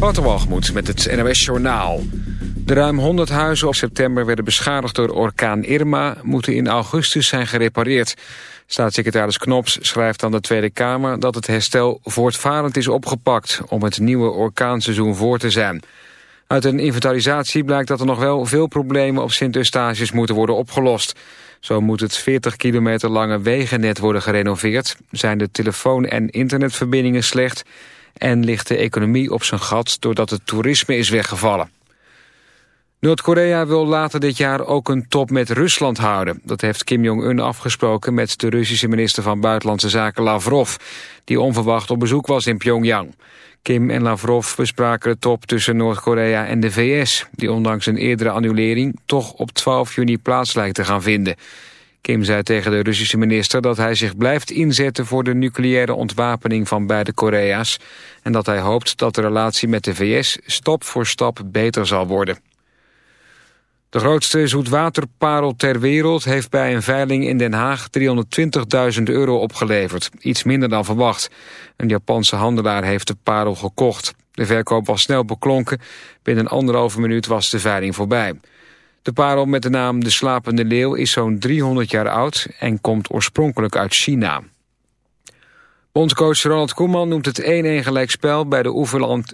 Waterwalgemoed met het NOS Journaal. De ruim 100 huizen op september werden beschadigd door orkaan Irma... moeten in augustus zijn gerepareerd. Staatssecretaris Knops schrijft aan de Tweede Kamer... dat het herstel voortvarend is opgepakt... om het nieuwe orkaanseizoen voor te zijn. Uit een inventarisatie blijkt dat er nog wel veel problemen... op Sint-Eustatius moeten worden opgelost. Zo moet het 40 kilometer lange wegennet worden gerenoveerd... zijn de telefoon- en internetverbindingen slecht en ligt de economie op zijn gat doordat het toerisme is weggevallen. Noord-Korea wil later dit jaar ook een top met Rusland houden. Dat heeft Kim Jong-un afgesproken met de Russische minister van Buitenlandse Zaken Lavrov... die onverwacht op bezoek was in Pyongyang. Kim en Lavrov bespraken de top tussen Noord-Korea en de VS... die ondanks een eerdere annulering toch op 12 juni plaats lijkt te gaan vinden... Kim zei tegen de Russische minister dat hij zich blijft inzetten voor de nucleaire ontwapening van beide Korea's en dat hij hoopt dat de relatie met de VS stap voor stap beter zal worden. De grootste zoetwaterparel ter wereld heeft bij een veiling in Den Haag 320.000 euro opgeleverd. Iets minder dan verwacht. Een Japanse handelaar heeft de parel gekocht. De verkoop was snel beklonken. Binnen anderhalve minuut was de veiling voorbij. De parel met de naam De Slapende Leeuw is zo'n 300 jaar oud en komt oorspronkelijk uit China. Bondscoach Ronald Koeman noemt het 1-1 gelijkspel bij de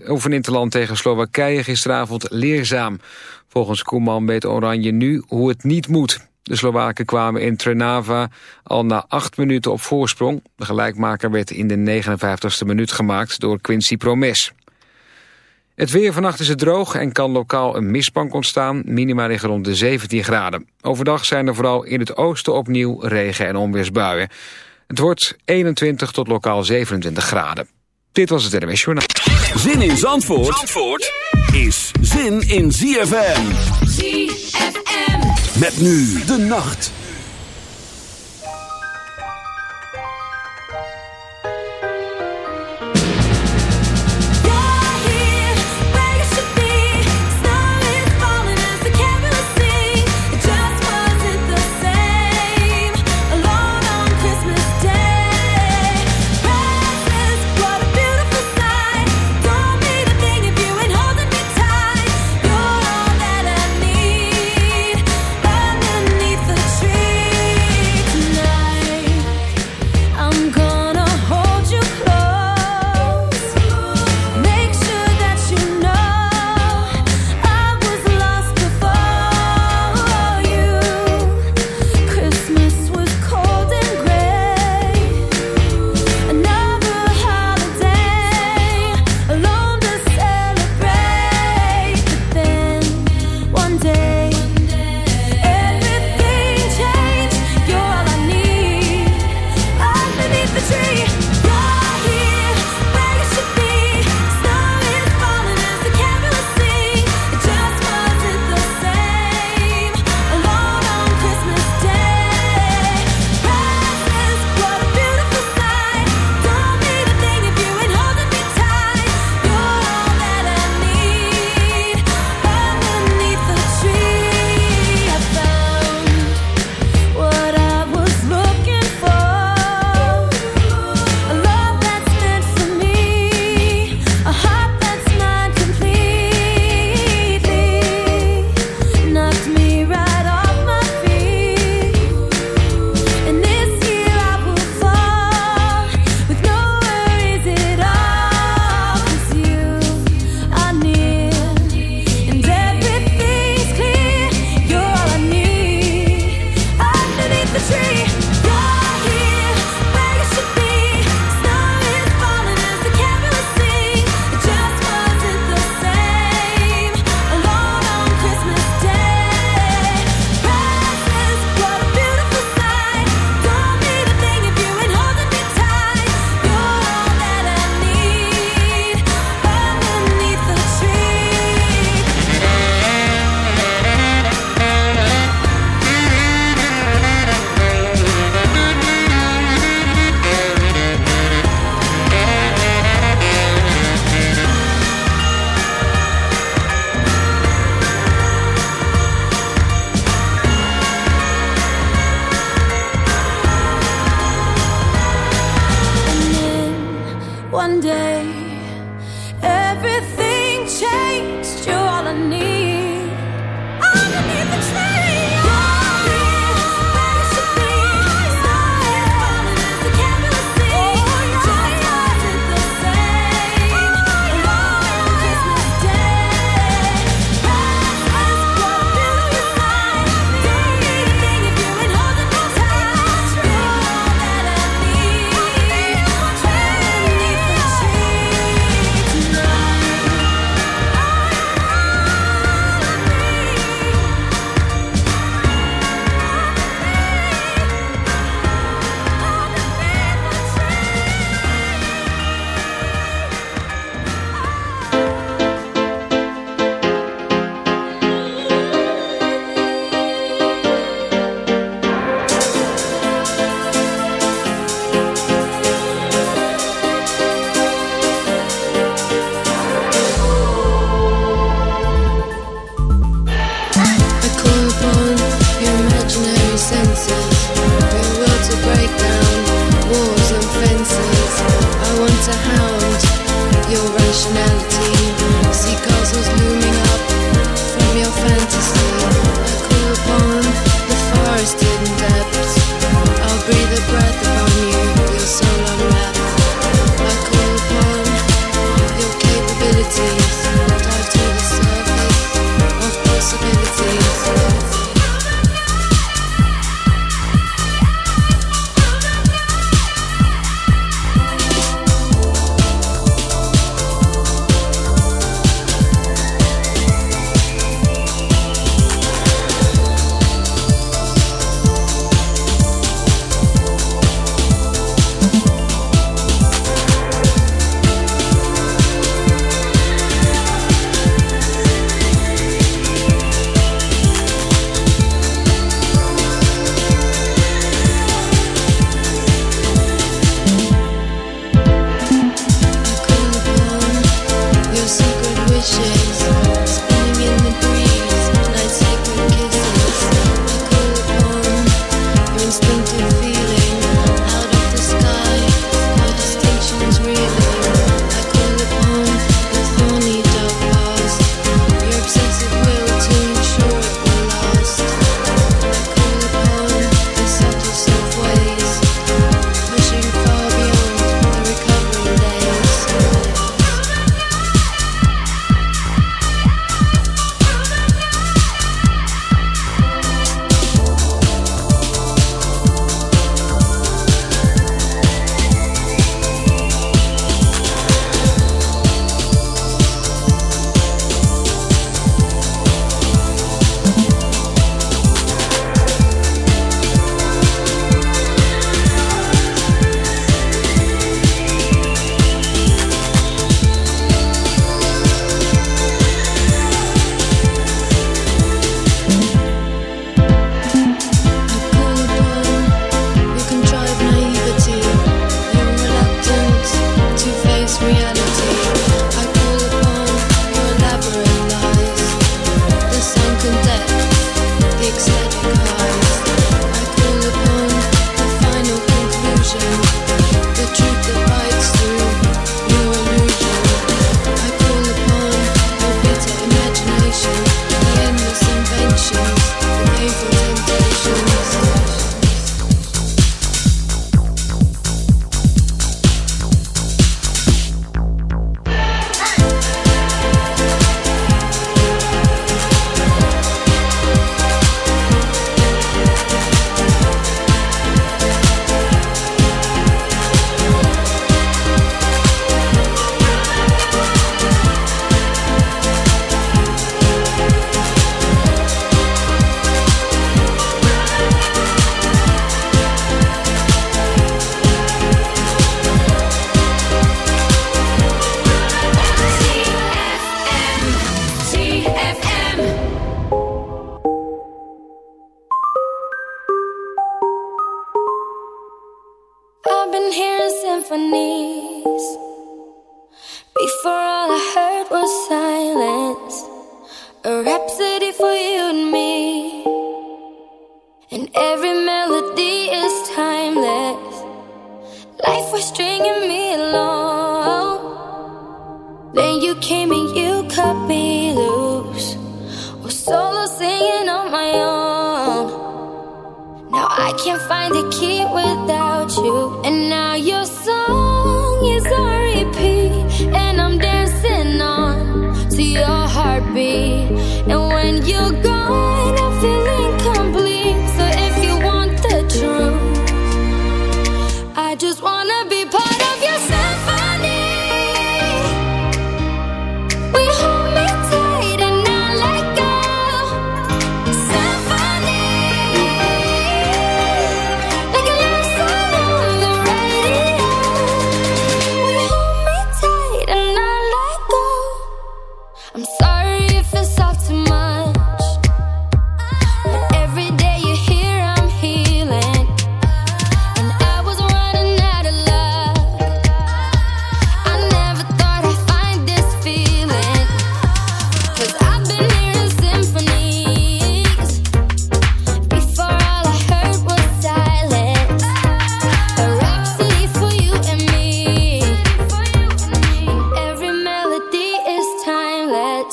oefeninterland tegen Slowakije gisteravond leerzaam. Volgens Koeman weet Oranje nu hoe het niet moet. De Slowaken kwamen in Trnava al na acht minuten op voorsprong. De gelijkmaker werd in de 59ste minuut gemaakt door Quincy Promes. Het weer vannacht is het droog en kan lokaal een mistbank ontstaan. Minima liggen rond de 17 graden. Overdag zijn er vooral in het oosten opnieuw regen- en onweersbuien. Het wordt 21 tot lokaal 27 graden. Dit was het NWS Journaal. Zin in Zandvoort, Zandvoort is zin in ZFM. ZFM. Met nu de nacht.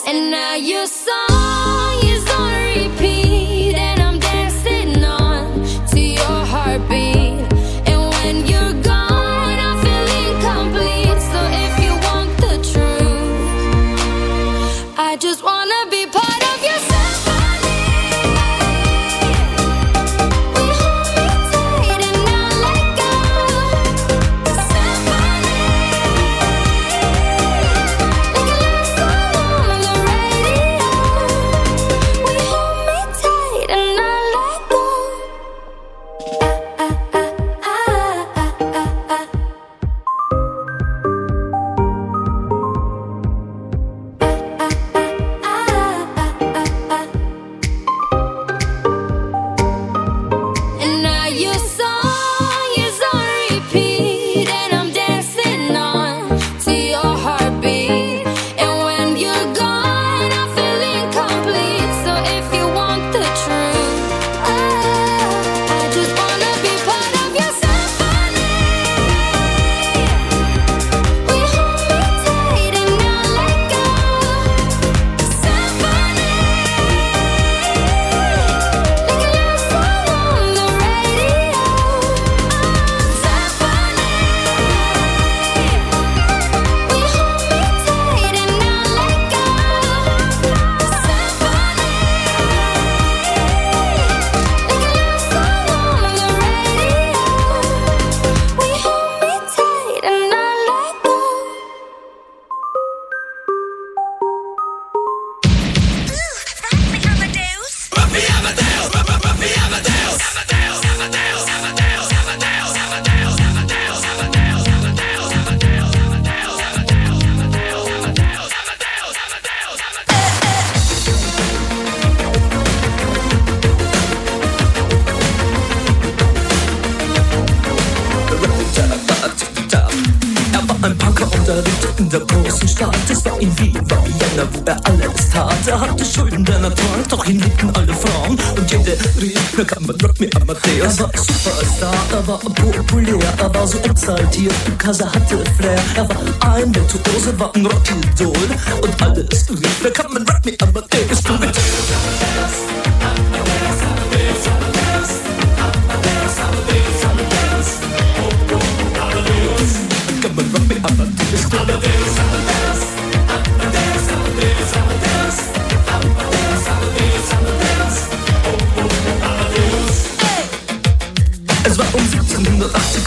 And now you're so er alles tat. Er hatte Schulden, der Natur, doch ihn liebten alle Frauen. Und jede rief, na kann man Rock Me Amadeus. Er war Superstar, er war populär, er war so exaltiert, because er hatte Flair. Er war ein Virtuose, war ein Rockidol. Und alles rief, na kann man Rock Me Amadeus. Du mit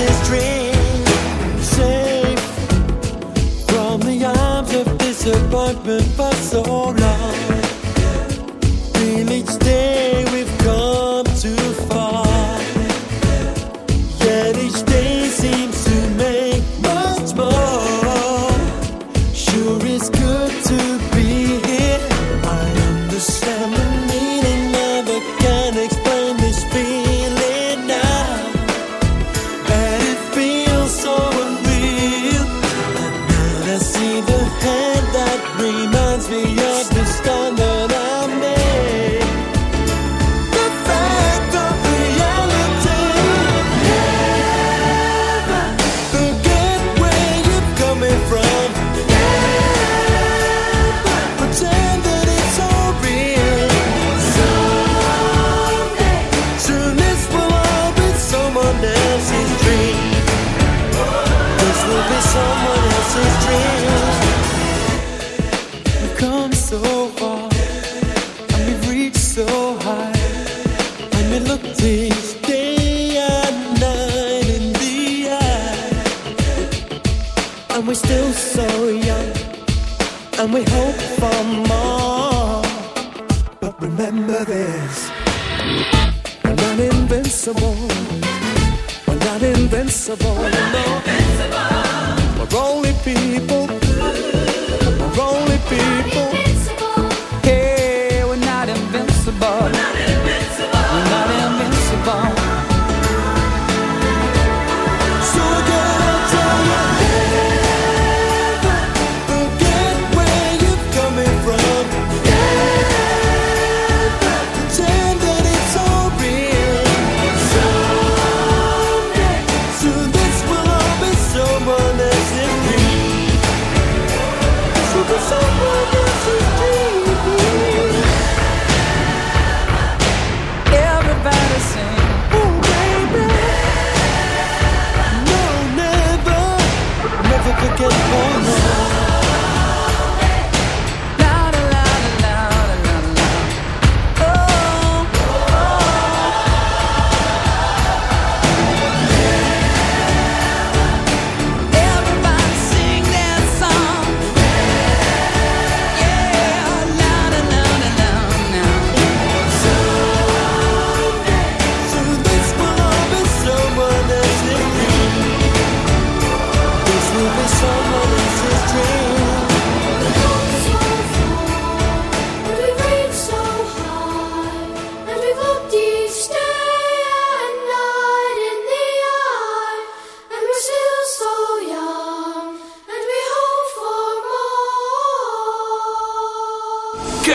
his dream safe from the arms of disappointment but so long. so young and we hope for more. But remember this we're not invincible, we're not invincible.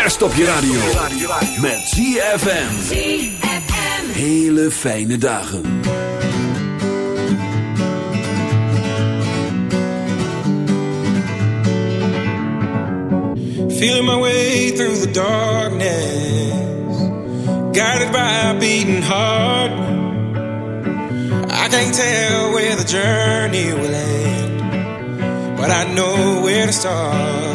kerst op je radio. Met ZFM. Hele fijne dagen. Feel my way through the darkness. Guided by a beating heart. I can't tell where the journey will end. But I know where to start.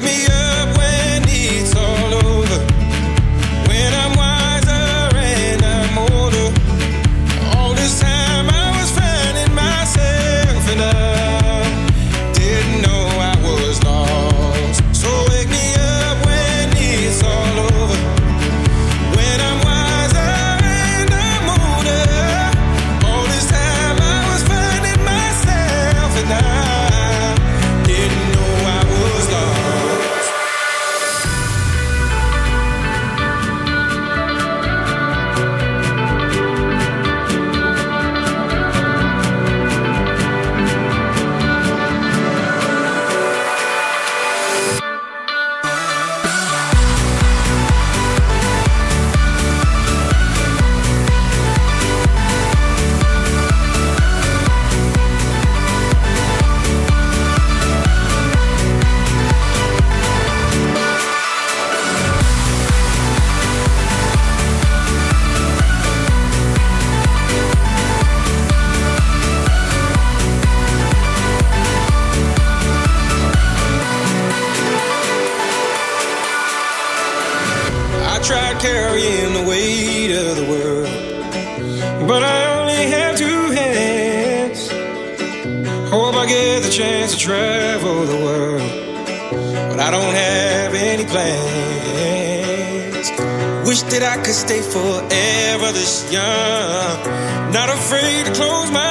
I could stay forever this young. Not afraid to close my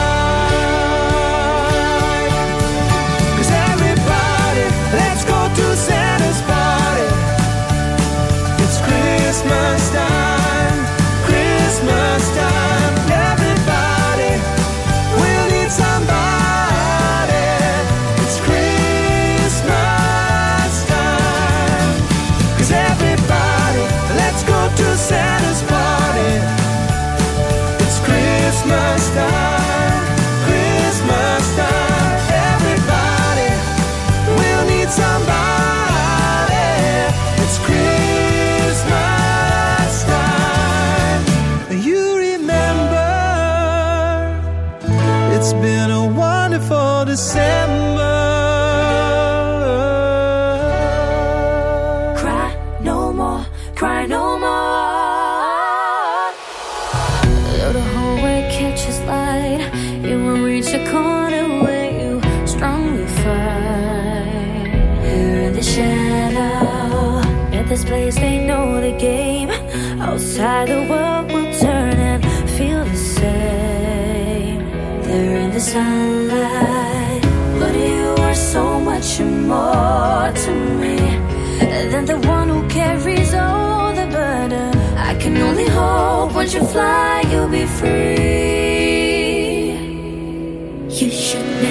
should you fly, you'll be free. You should never.